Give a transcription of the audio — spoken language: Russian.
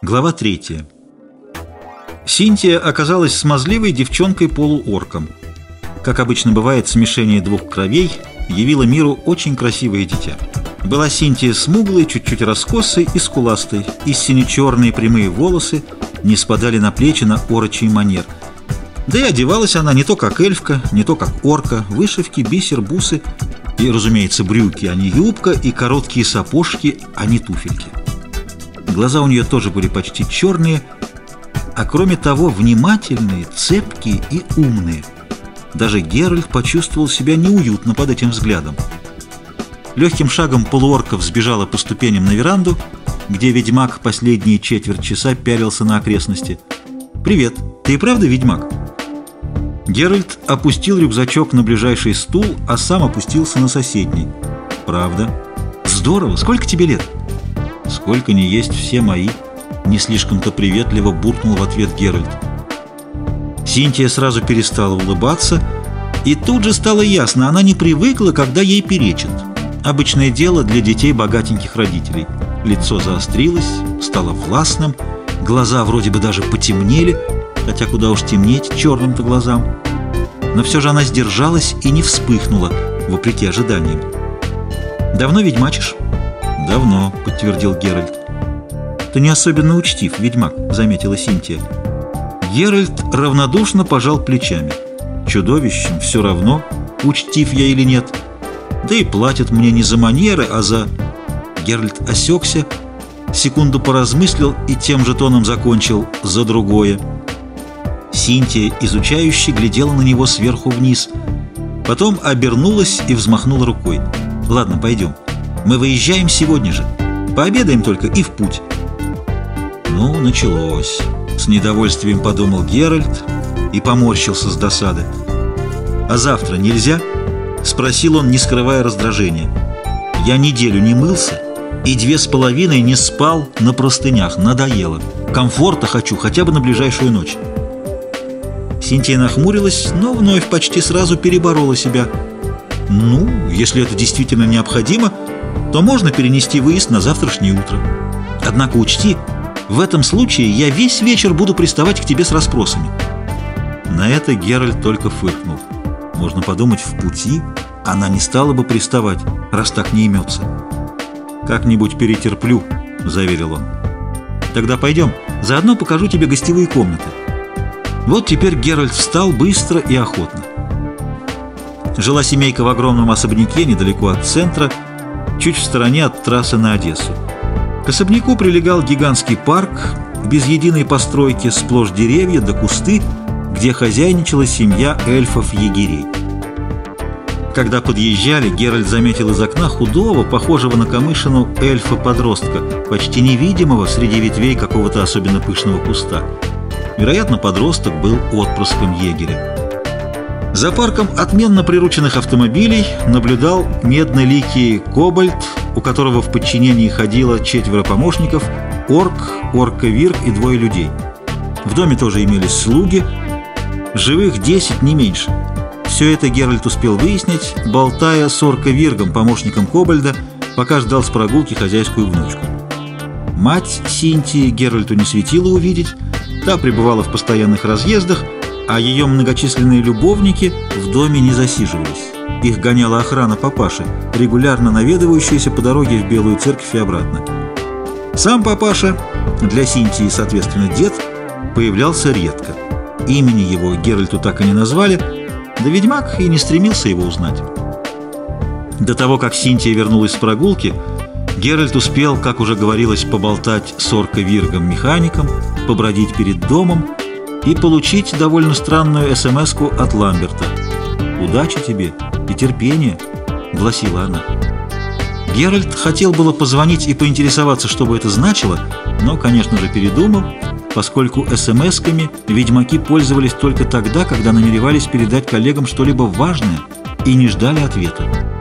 Глава 3. Синтия оказалась смазливой девчонкой-полуорком. Как обычно бывает, смешение двух кровей явило миру очень красивое дитя. Была Синтия смуглой, чуть-чуть раскосой и скуластой, и сине-черные прямые волосы не спадали на плечи на орочий манер. Да и одевалась она не то как эльфка, не то как орка, вышивки, бисер, бусы и, разумеется, брюки, а не юбка, и короткие сапожки, а не туфельки. Глаза у нее тоже были почти черные, а кроме того внимательные, цепкие и умные. Даже Геральт почувствовал себя неуютно под этим взглядом. Легким шагом полуорка взбежала по ступеням на веранду, где ведьмак последние четверть часа пялился на окрестности. «Привет, ты и правда ведьмак?» Геральт опустил рюкзачок на ближайший стул, а сам опустился на соседний. «Правда?» «Здорово! Сколько тебе лет?» «Сколько не есть все мои!» Не слишком-то приветливо буркнул в ответ Геральт. Синтия сразу перестала улыбаться, и тут же стало ясно, она не привыкла, когда ей перечат. Обычное дело для детей богатеньких родителей. Лицо заострилось, стало властным, глаза вроде бы даже потемнели, хотя куда уж темнеть черным-то глазам. Но все же она сдержалась и не вспыхнула, вопреки ожиданиям. «Давно ведьмачишь?» «Давно», — подтвердил Геральт. «Ты не особенно учтив, ведьмак», — заметила Синтия. Геральт равнодушно пожал плечами. «Чудовищем все равно, учтив я или нет. Да и платят мне не за манеры, а за...» Геральт осекся, секунду поразмыслил и тем же тоном закончил «за другое». Синтия, изучающе, глядела на него сверху вниз. Потом обернулась и взмахнула рукой. «Ладно, пойдем». Мы выезжаем сегодня же. Пообедаем только и в путь». «Ну, началось», — с недовольствием подумал Геральт и поморщился с досады. «А завтра нельзя?» — спросил он, не скрывая раздражения. «Я неделю не мылся и две с половиной не спал на простынях. Надоело. Комфорта хочу хотя бы на ближайшую ночь». Синтия нахмурилась, но вновь почти сразу переборола себя. «Ну, если это действительно необходимо...» то можно перенести выезд на завтрашнее утро. Однако учти, в этом случае я весь вечер буду приставать к тебе с расспросами». На это Геральт только фыркнул. Можно подумать, в пути она не стала бы приставать, раз так не имется. «Как-нибудь перетерплю», — заверил он. «Тогда пойдем, заодно покажу тебе гостевые комнаты». Вот теперь Геральт встал быстро и охотно. Жила семейка в огромном особняке недалеко от центра, чуть в стороне от трассы на Одессу. К особняку прилегал гигантский парк, без единой постройки, сплошь деревья да кусты, где хозяйничала семья эльфов-егерей. Когда подъезжали, Геральт заметил из окна худого, похожего на камышину эльфа-подростка, почти невидимого среди ветвей какого-то особенно пышного куста. Вероятно, подросток был отпрыском егеря. За парком отменно прирученных автомобилей наблюдал медно-ликий Кобальт, у которого в подчинении ходило четверо помощников, орк, орка-вирк и двое людей. В доме тоже имелись слуги, живых десять, не меньше. Все это Геральт успел выяснить, болтая с орка-виргом, помощником Кобальда, пока ждал с прогулки хозяйскую внучку. Мать Синтии Геральту не светила увидеть, та пребывала в постоянных разъездах, а ее многочисленные любовники в доме не засиживались. Их гоняла охрана папаши, регулярно наведывающаяся по дороге в Белую церковь и обратно. Сам папаша, для Синтии, соответственно, дед, появлялся редко. Имени его Геральту так и не назвали, да ведьмак и не стремился его узнать. До того, как Синтия вернулась с прогулки, Геральт успел, как уже говорилось, поболтать с орко-виргом-механиком, побродить перед домом и получить довольно странную смс от Ламберта. «Удачи тебе и терпения», — гласила она. Геральт хотел было позвонить и поинтересоваться, что бы это значило, но, конечно же, передумал, поскольку смс-ками ведьмаки пользовались только тогда, когда намеревались передать коллегам что-либо важное и не ждали ответа.